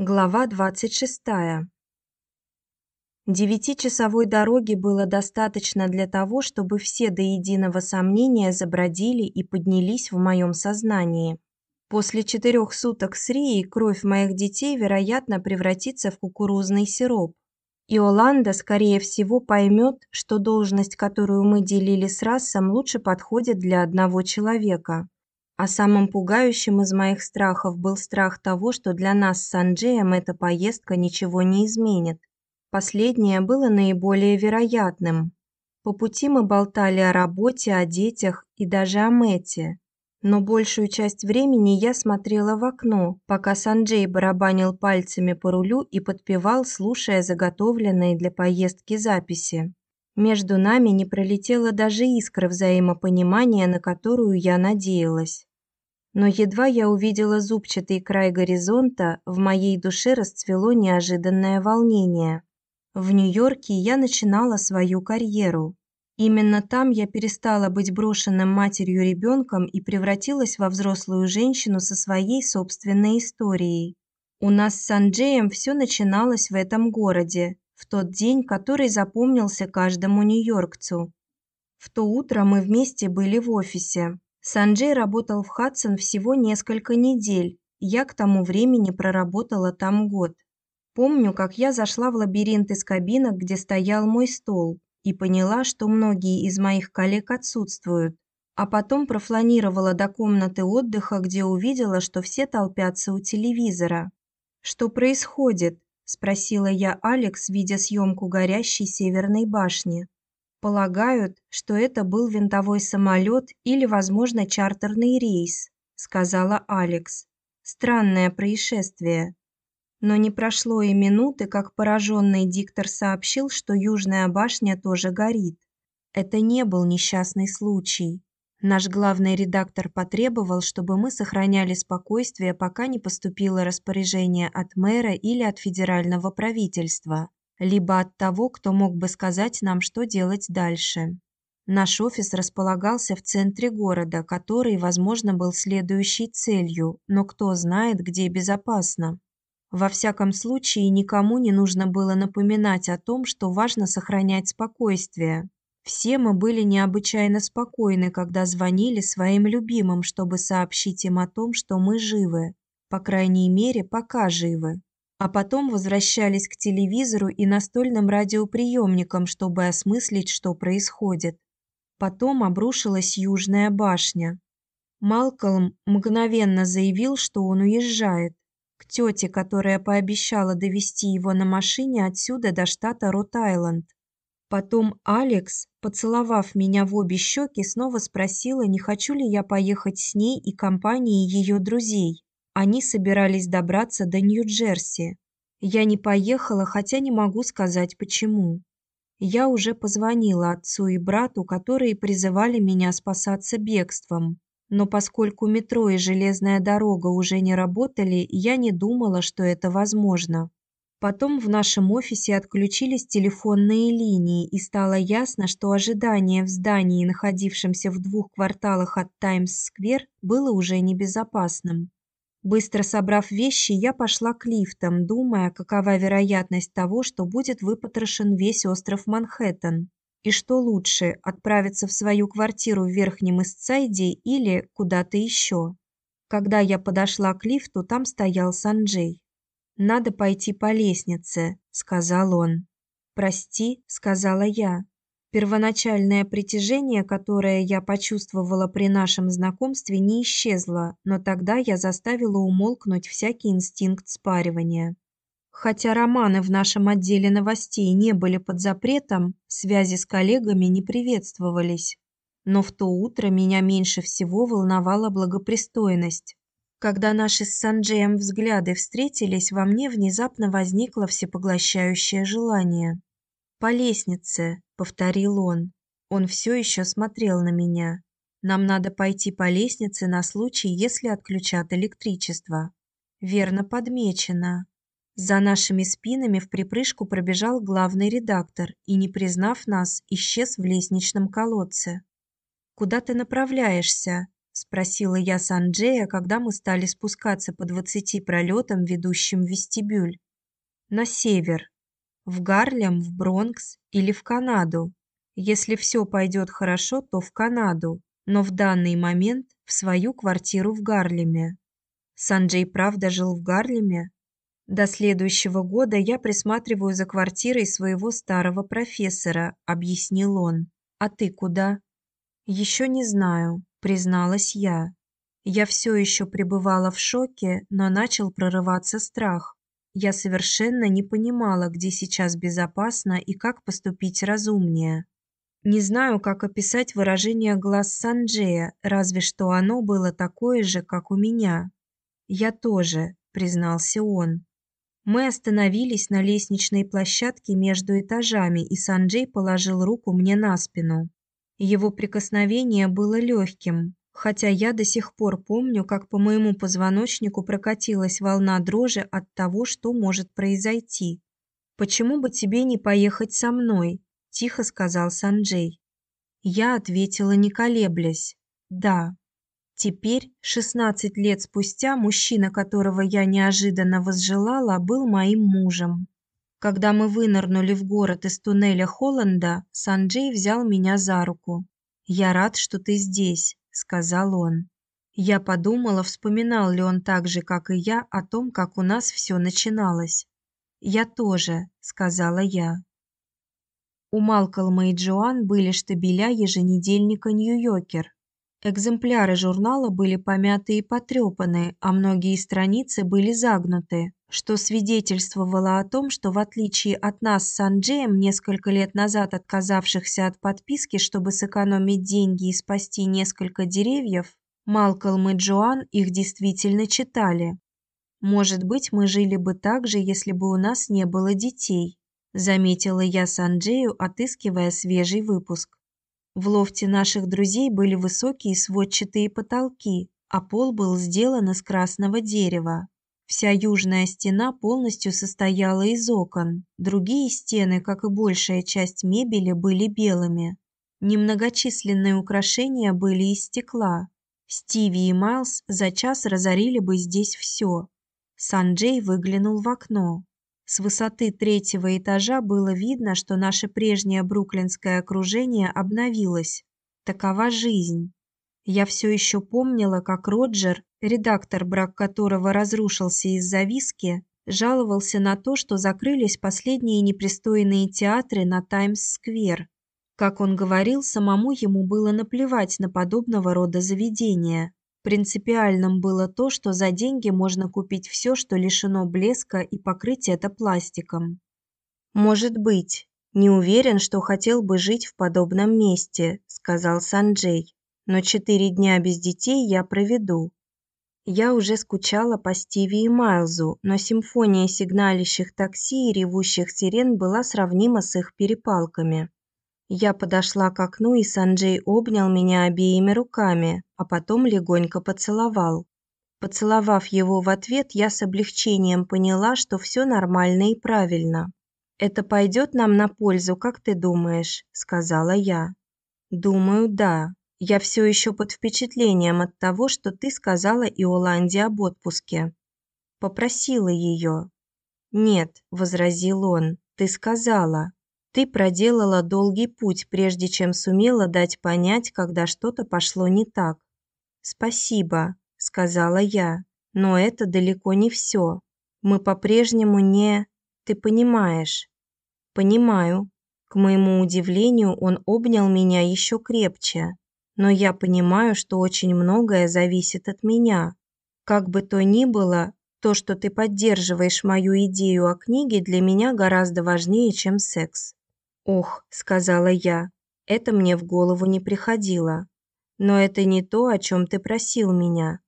Глава 26. Девятичасовой дороги было достаточно для того, чтобы все до единого сомнения забродили и поднялись в моем сознании. После четырех суток с Рией кровь моих детей, вероятно, превратится в кукурузный сироп. И Оланда, скорее всего, поймет, что должность, которую мы делили с Рассом, лучше подходит для одного человека. А самым пугающим из моих страхов был страх того, что для нас с Анджеем эта поездка ничего не изменит. Последнее было наиболее вероятным. По пути мы болтали о работе, о детях и даже о Мэте. Но большую часть времени я смотрела в окно, пока Санджей барабанил пальцами по рулю и подпевал, слушая заготовленные для поездки записи. Между нами не пролетела даже искра взаимопонимания, на которую я надеялась но едва я увидела зубчатый край горизонта, в моей душе расцвело неожиданное волнение. В Нью-Йорке я начинала свою карьеру. Именно там я перестала быть брошенным матерью ребенком и превратилась во взрослую женщину со своей собственной историей. У нас с Анджеем все начиналось в этом городе, в тот день, который запомнился каждому нью-йоркцу. В то утро мы вместе были в офисе. Санджей работал в Хадсон всего несколько недель. Я к тому времени проработала там год. Помню, как я зашла в лабиринт из кабинок, где стоял мой стол, и поняла, что многие из моих коллег отсутствуют. А потом профланировала до комнаты отдыха, где увидела, что все толпятся у телевизора. Что происходит? спросила я Алекс, видя съемку горящей северной башни. Полагают, что это был винтовой самолет или, возможно, чартерный рейс, сказала Алекс. Странное происшествие. Но не прошло и минуты, как пораженный диктор сообщил, что южная башня тоже горит. Это не был несчастный случай. Наш главный редактор потребовал, чтобы мы сохраняли спокойствие, пока не поступило распоряжение от мэра или от федерального правительства либо от того, кто мог бы сказать нам, что делать дальше. Наш офис располагался в центре города, который, возможно, был следующей целью, но кто знает, где безопасно. Во всяком случае, никому не нужно было напоминать о том, что важно сохранять спокойствие. Все мы были необычайно спокойны, когда звонили своим любимым, чтобы сообщить им о том, что мы живы, по крайней мере, пока живы а потом возвращались к телевизору и настольным радиоприемникам, чтобы осмыслить, что происходит. Потом обрушилась Южная башня. Малкольм мгновенно заявил, что он уезжает к тете, которая пообещала довести его на машине отсюда до штата Рот-Айленд. Потом Алекс, поцеловав меня в обе щеки, снова спросила, не хочу ли я поехать с ней и компанией ее друзей. Они собирались добраться до Нью-Джерси. Я не поехала, хотя не могу сказать почему. Я уже позвонила отцу и брату, которые призывали меня спасаться бегством. Но поскольку метро и железная дорога уже не работали, я не думала, что это возможно. Потом в нашем офисе отключились телефонные линии, и стало ясно, что ожидание в здании, находившемся в двух кварталах от Таймс-сквер, было уже небезопасным. Быстро собрав вещи, я пошла к лифтам, думая, какова вероятность того, что будет выпотрошен весь остров Манхэттен. И что лучше, отправиться в свою квартиру в Верхнем Истсайде или куда-то еще. Когда я подошла к лифту, там стоял Санджей. Надо пойти по лестнице, сказал он. Прости, сказала я. Первоначальное притяжение, которое я почувствовала при нашем знакомстве, не исчезло, но тогда я заставила умолкнуть всякий инстинкт спаривания. Хотя романы в нашем отделе новостей не были под запретом, связи с коллегами не приветствовались. Но в то утро меня меньше всего волновала благопристойность. Когда наши с Санджеем взгляды встретились, во мне внезапно возникло всепоглощающее желание. По лестнице, повторил он. Он все еще смотрел на меня. Нам надо пойти по лестнице на случай, если отключат электричество. Верно подмечено. За нашими спинами в припрыжку пробежал главный редактор и, не признав нас, исчез в лестничном колодце. Куда ты направляешься? спросила я Санджея, когда мы стали спускаться по двадцати пролетам, ведущим в вестибюль. На север. В Гарлем, в Бронкс или в Канаду. Если все пойдет хорошо, то в Канаду, но в данный момент в свою квартиру в Гарлеме. Санджей правда жил в Гарлеме? До следующего года я присматриваю за квартирой своего старого профессора, объяснил он. А ты куда? Еще не знаю, призналась я. Я все еще пребывала в шоке, но начал прорываться страх. Я совершенно не понимала, где сейчас безопасно и как поступить разумнее. Не знаю, как описать выражение глаз Санджея, разве что оно было такое же, как у меня. Я тоже, признался он. Мы остановились на лестничной площадке между этажами, и Санджей положил руку мне на спину. Его прикосновение было легким, хотя я до сих пор помню, как по моему позвоночнику прокатилась волна дрожи от того, что может произойти. Почему бы тебе не поехать со мной? тихо сказал Санджей. Я ответила, не колеблясь: "Да". Теперь, 16 лет спустя, мужчина, которого я неожиданно возжелала, был моим мужем. Когда мы вынырнули в город из туннеля Холланда, Санджей взял меня за руку. "Я рад, что ты здесь", сказал он. Я подумала, вспоминал ли он так же, как и я, о том, как у нас все начиналось. "Я тоже", сказала я. У Малкольма и Джоан были штабеля еженедельника Нью-Йоркер, Экземпляры журнала были помяты и потрепаны, а многие страницы были загнуты, что свидетельствовало о том, что в отличие от нас с Анджеем, несколько лет назад отказавшихся от подписки, чтобы сэкономить деньги и спасти несколько деревьев, Малкольм и Джоан их действительно читали. Может быть, мы жили бы так же, если бы у нас не было детей, заметила я с Анджею, отыскивая свежий выпуск. В лофте наших друзей были высокие сводчатые потолки, а пол был сделан из красного дерева. Вся южная стена полностью состояла из окон. Другие стены, как и большая часть мебели, были белыми. Немногочисленные украшения были из стекла. Стиви и Майлз за час разорили бы здесь все. Санджей выглянул в окно. С высоты третьего этажа было видно, что наше прежнее бруклинское окружение обновилось. Такова жизнь. Я все еще помнила, как Роджер, редактор, брак которого разрушился из-за виски, жаловался на то, что закрылись последние непристойные театры на Таймс-сквер. Как он говорил, самому ему было наплевать на подобного рода заведения. Принципиальным было то, что за деньги можно купить все, что лишено блеска и покрыть это пластиком. Может быть, не уверен, что хотел бы жить в подобном месте, сказал Санджей. Но четыре дня без детей я проведу. Я уже скучала по Стиви и Майлзу, но симфония сигналящих такси и ревущих сирен была сравнима с их перепалками. Я подошла к окну, и Санджей обнял меня обеими руками, а потом легонько поцеловал. Поцеловав его в ответ, я с облегчением поняла, что все нормально и правильно. Это пойдет нам на пользу, как ты думаешь, сказала я. Думаю, да. Я все еще под впечатлением от того, что ты сказала Иоланде об отпуске. Попросила ее. Нет, возразил он. Ты сказала. Ты проделала долгий путь, прежде чем сумела дать понять, когда что-то пошло не так. Спасибо, сказала я. Но это далеко не все. Мы по-прежнему не, ты понимаешь. Понимаю. К моему удивлению, он обнял меня еще крепче. Но я понимаю, что очень многое зависит от меня. Как бы то ни было, то, что ты поддерживаешь мою идею о книге, для меня гораздо важнее, чем секс. "Ох", сказала я. "Это мне в голову не приходило. Но это не то, о чем ты просил меня".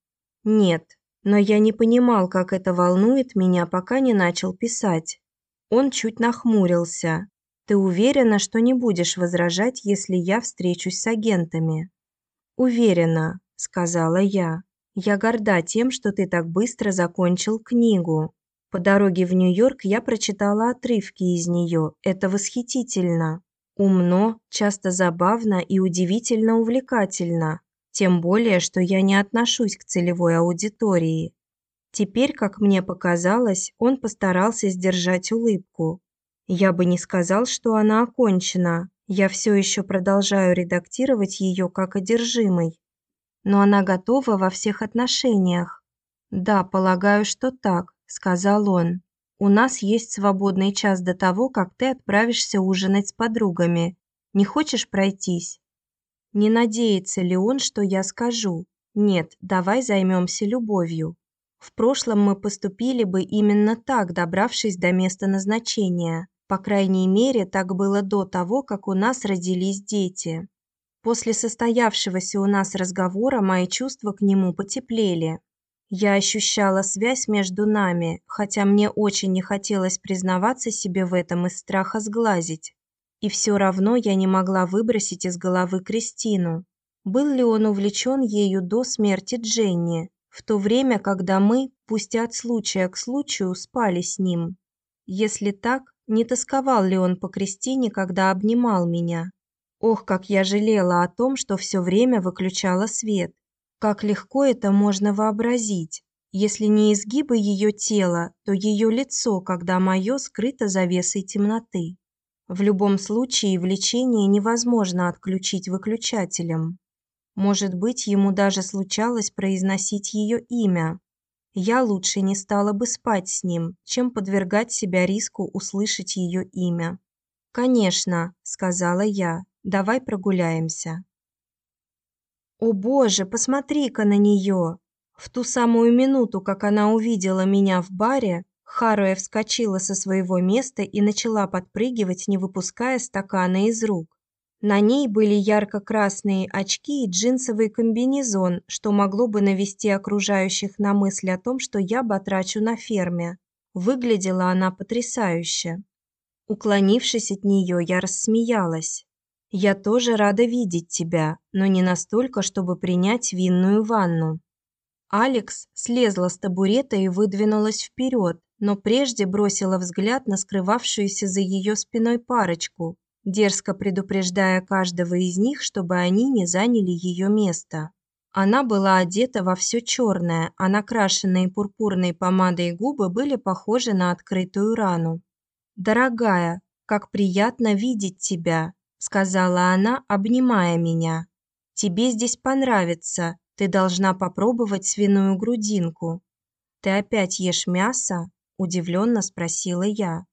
"Нет, но я не понимал, как это волнует меня, пока не начал писать". Он чуть нахмурился. "Ты уверена, что не будешь возражать, если я встречусь с агентами?" "Уверена", сказала я. "Я горда тем, что ты так быстро закончил книгу. По дороге в Нью-Йорк я прочитала отрывки из нее. Это восхитительно. Умно, часто забавно и удивительно увлекательно. Тем более, что я не отношусь к целевой аудитории. Теперь, как мне показалось, он постарался сдержать улыбку. Я бы не сказал, что она окончена. Я все еще продолжаю редактировать ее как одержимый. Но она готова во всех отношениях. Да, полагаю, что так, сказал он. У нас есть свободный час до того, как ты отправишься ужинать с подругами. Не хочешь пройтись? Не надеется ли он, что я скажу: "Нет, давай займемся любовью"? В прошлом мы поступили бы именно так, добравшись до места назначения. По крайней мере, так было до того, как у нас родились дети. После состоявшегося у нас разговора мои чувства к нему потеплели. Я ощущала связь между нами, хотя мне очень не хотелось признаваться себе в этом из страха сглазить. И все равно я не могла выбросить из головы Кристину. Был ли он увлечен ею до смерти Дженни, в то время, когда мы, пусть и от случая к случаю, спали с ним. Если так, не тосковал ли он по Кристине, когда обнимал меня? Ох, как я жалела о том, что все время выключала свет. Как легко это можно вообразить. Если не изгибы ее тела, то ее лицо, когда мое скрыто завесой темноты. В любом случае влечение невозможно отключить выключателем. Может быть, ему даже случалось произносить ее имя. Я лучше не стала бы спать с ним, чем подвергать себя риску услышать ее имя. Конечно, сказала я. Давай прогуляемся. О, боже, посмотри-ка на нее. В ту самую минуту, как она увидела меня в баре, Харуя вскочила со своего места и начала подпрыгивать, не выпуская стакана из рук. На ней были ярко-красные очки и джинсовый комбинезон, что могло бы навести окружающих на мысль о том, что я батрачу на ферме. Выглядела она потрясающе. Уклонившись от нее, я рассмеялась. Я тоже рада видеть тебя, но не настолько, чтобы принять винную ванну. Алекс слезла с табурета и выдвинулась вперед, но прежде бросила взгляд на скрывавшуюся за ее спиной парочку, дерзко предупреждая каждого из них, чтобы они не заняли ее место. Она была одета во все черное, а накрашенные пурпурной помадой губы были похожи на открытую рану. "Дорогая, как приятно видеть тебя", сказала она, обнимая меня. "Тебе здесь понравится. Ты должна попробовать свиную грудинку. Ты опять ешь мясо?" удивленно спросила я.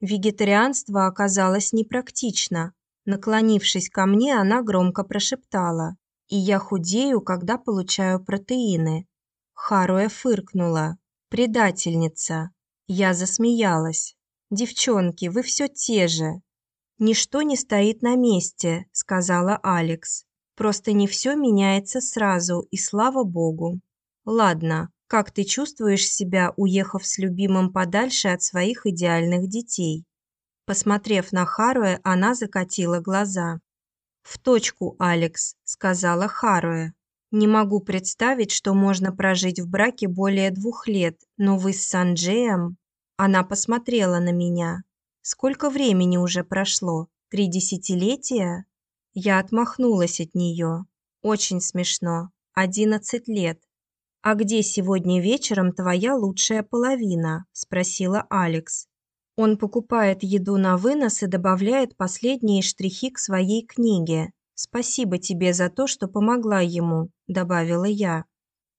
Вегетарианство оказалось непрактично. Наклонившись ко мне, она громко прошептала: "И я худею, когда получаю протеины". Харуя фыркнула: "Предательница". Я засмеялась. "Девчонки, вы все те же". "Ничто не стоит на месте", сказала Алекс. "Просто не все меняется сразу, и слава богу. Ладно, как ты чувствуешь себя, уехав с любимым подальше от своих идеальных детей? Посмотрев на Харуэ, она закатила глаза. В точку, Алекс, сказала Харуэ. Не могу представить, что можно прожить в браке более двух лет, но вы с Санджеем? Она посмотрела на меня. Сколько времени уже прошло? Три десятилетия? Я отмахнулась от нее. Очень смешно. Одиннадцать лет. А где сегодня вечером твоя лучшая половина? спросила Алекс. Он покупает еду на вынос и добавляет последние штрихи к своей книге. Спасибо тебе за то, что помогла ему, добавила я.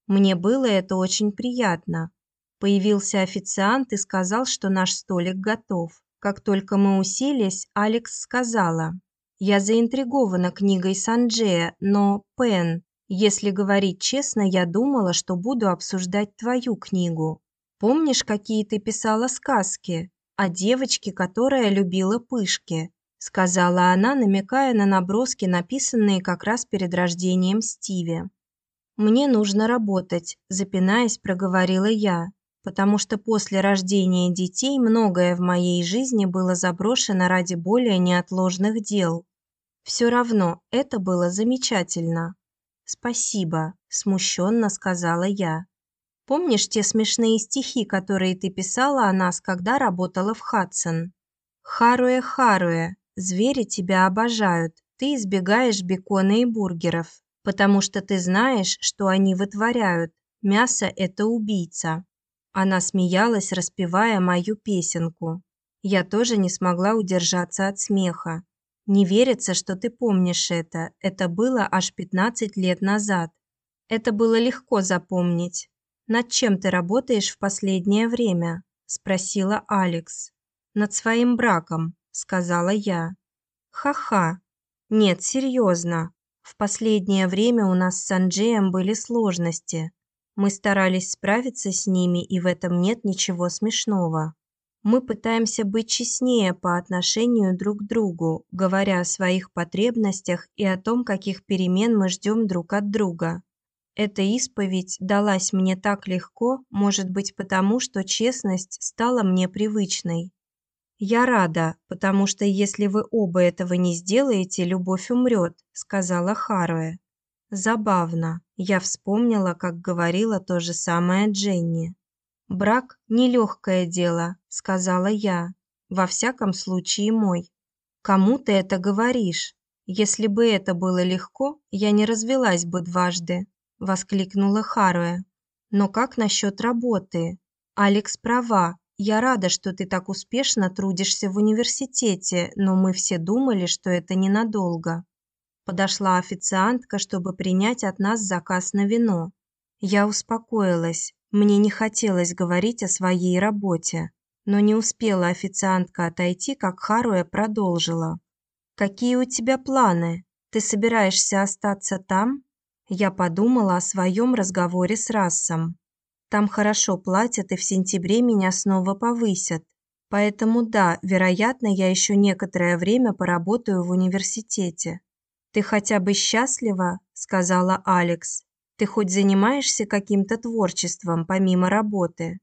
Мне было это очень приятно. Появился официант и сказал, что наш столик готов. Как только мы уселись, Алекс сказала: "Я заинтригована книгой Санджея, но Пен, если говорить честно, я думала, что буду обсуждать твою книгу. Помнишь, какие ты писала сказки о девочке, которая любила пышки? сказала она, намекая на наброски, написанные как раз перед рождением Стиви. Мне нужно работать, запинаясь, проговорила я, потому что после рождения детей многое в моей жизни было заброшено ради более неотложных дел. Все равно это было замечательно. Спасибо, смущенно сказала я. Помнишь те смешные стихи, которые ты писала о нас, когда работала в Хадсон? Харуэ, Харуэ, звери тебя обожают. Ты избегаешь бекона и бургеров. потому что ты знаешь, что они вытворяют. Мясо это убийца. Она смеялась, распевая мою песенку. Я тоже не смогла удержаться от смеха. Не верится, что ты помнишь это. Это было аж 15 лет назад. Это было легко запомнить. Над чем ты работаешь в последнее время? спросила Алекс. Над своим браком, сказала я. Ха-ха. Нет, серьезно. В последнее время у нас с Анджеем были сложности. Мы старались справиться с ними, и в этом нет ничего смешного. Мы пытаемся быть честнее по отношению друг к другу, говоря о своих потребностях и о том, каких перемен мы ждем друг от друга. Эта исповедь далась мне так легко, может быть, потому что честность стала мне привычной. Я рада, потому что если вы оба этого не сделаете, любовь умрет, сказала Харуэ. Забавно. Я вспомнила, как говорила то же самое Дженни. Брак нелегкое дело, сказала я. Во всяком случае, мой. Кому ты это говоришь? Если бы это было легко, я не развелась бы дважды, воскликнула Харуэ. Но как насчет работы? Алекс права. Я рада, что ты так успешно трудишься в университете, но мы все думали, что это ненадолго. Подошла официантка, чтобы принять от нас заказ на вино. Я успокоилась. Мне не хотелось говорить о своей работе, но не успела официантка отойти, как Харуя продолжила: "Какие у тебя планы? Ты собираешься остаться там?" Я подумала о своем разговоре с Рассом. Там хорошо платят, и в сентябре меня снова повысят. Поэтому да, вероятно, я еще некоторое время поработаю в университете. Ты хотя бы счастлива, сказала Алекс. Ты хоть занимаешься каким-то творчеством помимо работы?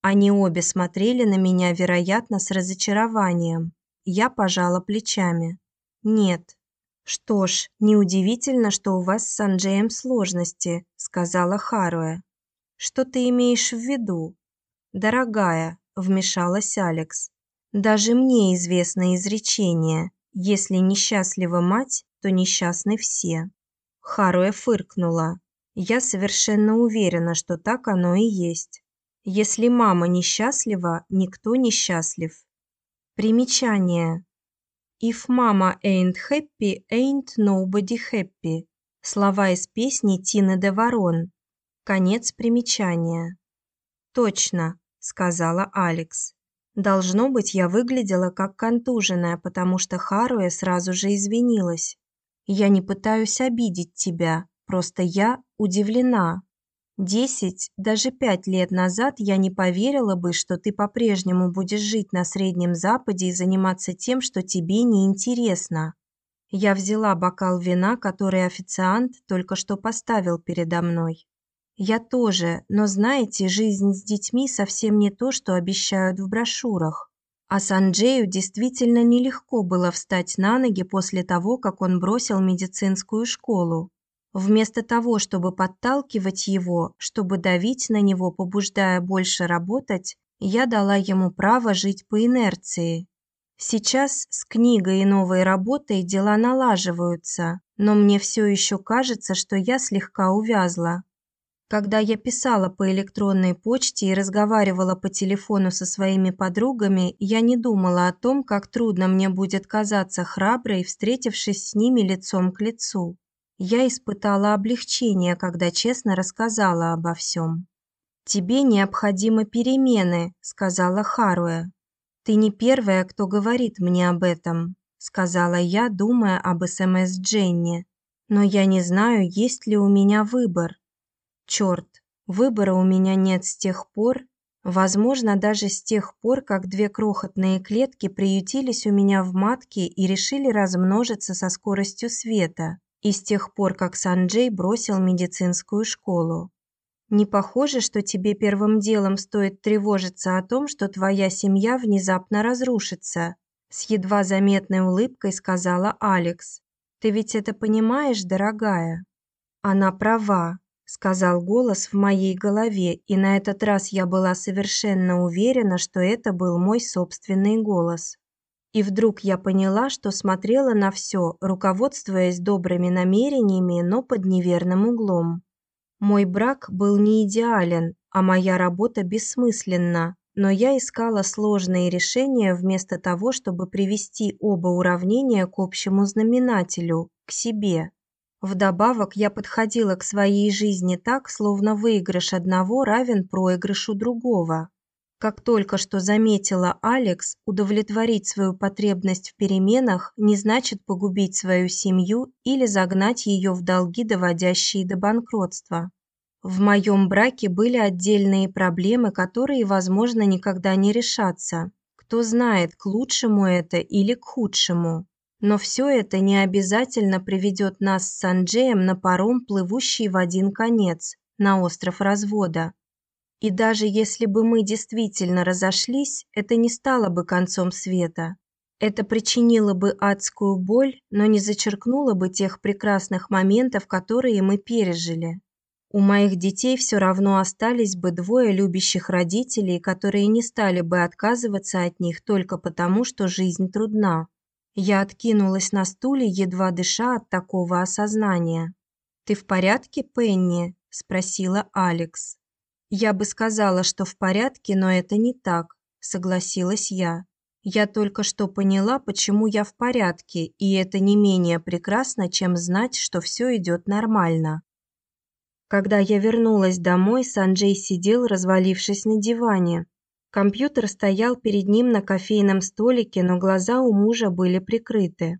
Они обе смотрели на меня, вероятно, с разочарованием. Я пожала плечами. Нет. Что ж, неудивительно, что у вас с Анджеем сложности, сказала Харуэ. Что ты имеешь в виду? Дорогая, вмешалась Алекс. Даже мне известно изречение: если несчастлива мать, то несчастны все. Харуэ фыркнула. Я совершенно уверена, что так оно и есть. Если мама несчастлива, никто не счастлив. Примечание. If mama ain't happy, ain't nobody happy. Слова из песни Тины де Ворон. Конец примечания. Точно, сказала Алекс. Должно быть, я выглядела как контуженная, потому что Харуэ сразу же извинилась. Я не пытаюсь обидеть тебя, Просто я удивлена. Десять, даже пять лет назад я не поверила бы, что ты по-прежнему будешь жить на Среднем Западе и заниматься тем, что тебе не интересно. Я взяла бокал вина, который официант только что поставил передо мной. Я тоже, но знаете, жизнь с детьми совсем не то, что обещают в брошюрах. А Санджею действительно нелегко было встать на ноги после того, как он бросил медицинскую школу. Вместо того, чтобы подталкивать его, чтобы давить на него, побуждая больше работать, я дала ему право жить по инерции. Сейчас с книгой и новой работой дела налаживаются, но мне все еще кажется, что я слегка увязла. Когда я писала по электронной почте и разговаривала по телефону со своими подругами, я не думала о том, как трудно мне будет казаться храброй, встретившись с ними лицом к лицу. Я испытала облегчение, когда честно рассказала обо всем. Тебе необходимы перемены, сказала Харуэ. Ты не первая, кто говорит мне об этом, сказала я, думая об СМС Дженни. Но я не знаю, есть ли у меня выбор. Черт, выбора у меня нет с тех пор, возможно, даже с тех пор, как две крохотные клетки приютились у меня в матке и решили размножиться со скоростью света и с тех пор, как Санджей бросил медицинскую школу. Не похоже, что тебе первым делом стоит тревожиться о том, что твоя семья внезапно разрушится, с едва заметной улыбкой сказала Алекс. Ты ведь это понимаешь, дорогая? Она права, сказал голос в моей голове, и на этот раз я была совершенно уверена, что это был мой собственный голос. И вдруг я поняла, что смотрела на все, руководствуясь добрыми намерениями, но под неверным углом. Мой брак был не идеален, а моя работа бессмысленна, но я искала сложные решения вместо того, чтобы привести оба уравнения к общему знаменателю к себе. Вдобавок, я подходила к своей жизни так, словно выигрыш одного равен проигрышу другого. Как только что заметила Алекс, удовлетворить свою потребность в переменах не значит погубить свою семью или загнать ее в долги, доводящие до банкротства. В моем браке были отдельные проблемы, которые, возможно, никогда не решатся. Кто знает, к лучшему это или к худшему. Но все это не обязательно приведет нас с Санджеем на паром, плывущий в один конец, на остров развода. И даже если бы мы действительно разошлись, это не стало бы концом света. Это причинило бы адскую боль, но не зачеркнуло бы тех прекрасных моментов, которые мы пережили. У моих детей все равно остались бы двое любящих родителей, которые не стали бы отказываться от них только потому, что жизнь трудна. Я откинулась на стуле, едва дыша от такого осознания. Ты в порядке, Пенни? спросила Алекс. Я бы сказала, что в порядке, но это не так, согласилась я. Я только что поняла, почему я в порядке, и это не менее прекрасно, чем знать, что все идет нормально. Когда я вернулась домой, Санджей сидел, развалившись на диване. Компьютер стоял перед ним на кофейном столике, но глаза у мужа были прикрыты.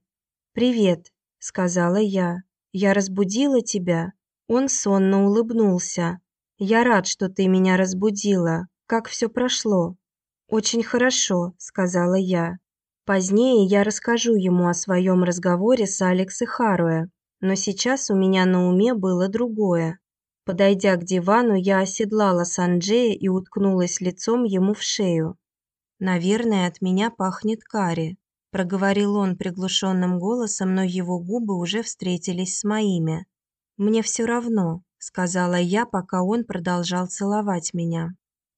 "Привет", сказала я. "Я разбудила тебя?" Он сонно улыбнулся. Я рад, что ты меня разбудила. Как все прошло? Очень хорошо, сказала я. Позднее я расскажу ему о своем разговоре с Алекс и Харуэ, но сейчас у меня на уме было другое. Подойдя к дивану, я оседлала Санджея и уткнулась лицом ему в шею. Наверное, от меня пахнет карри, проговорил он приглушенным голосом, но его губы уже встретились с моими. Мне все равно, сказала я, пока он продолжал целовать меня.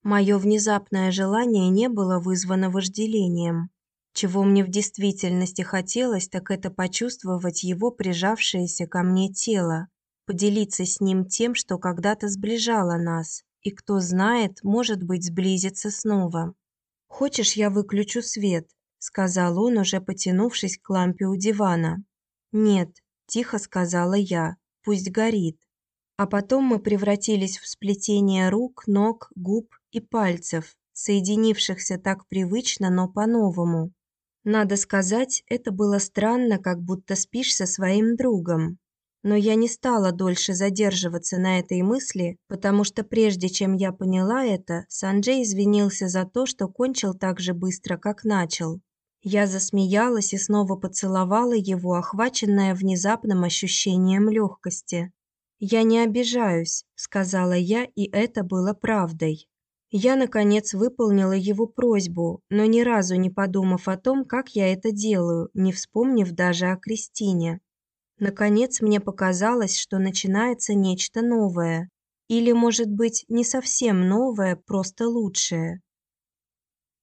Мое внезапное желание не было вызвано вожделением. Чего мне в действительности хотелось, так это почувствовать его прижавшееся ко мне тело, поделиться с ним тем, что когда-то сближало нас, и кто знает, может быть, сблизиться снова. Хочешь, я выключу свет, сказал он, уже потянувшись к лампе у дивана. Нет, тихо сказала я. Пусть горит. А потом мы превратились в сплетение рук, ног, губ и пальцев, соединившихся так привычно, но по-новому. Надо сказать, это было странно, как будто спишь со своим другом. Но я не стала дольше задерживаться на этой мысли, потому что прежде чем я поняла это, Санджей извинился за то, что кончил так же быстро, как начал. Я засмеялась и снова поцеловала его, охваченная внезапным ощущением легкости. Я не обижаюсь, сказала я, и это было правдой. Я наконец выполнила его просьбу, но ни разу не подумав о том, как я это делаю, не вспомнив даже о Кристине. Наконец мне показалось, что начинается нечто новое, или, может быть, не совсем новое, просто лучшее.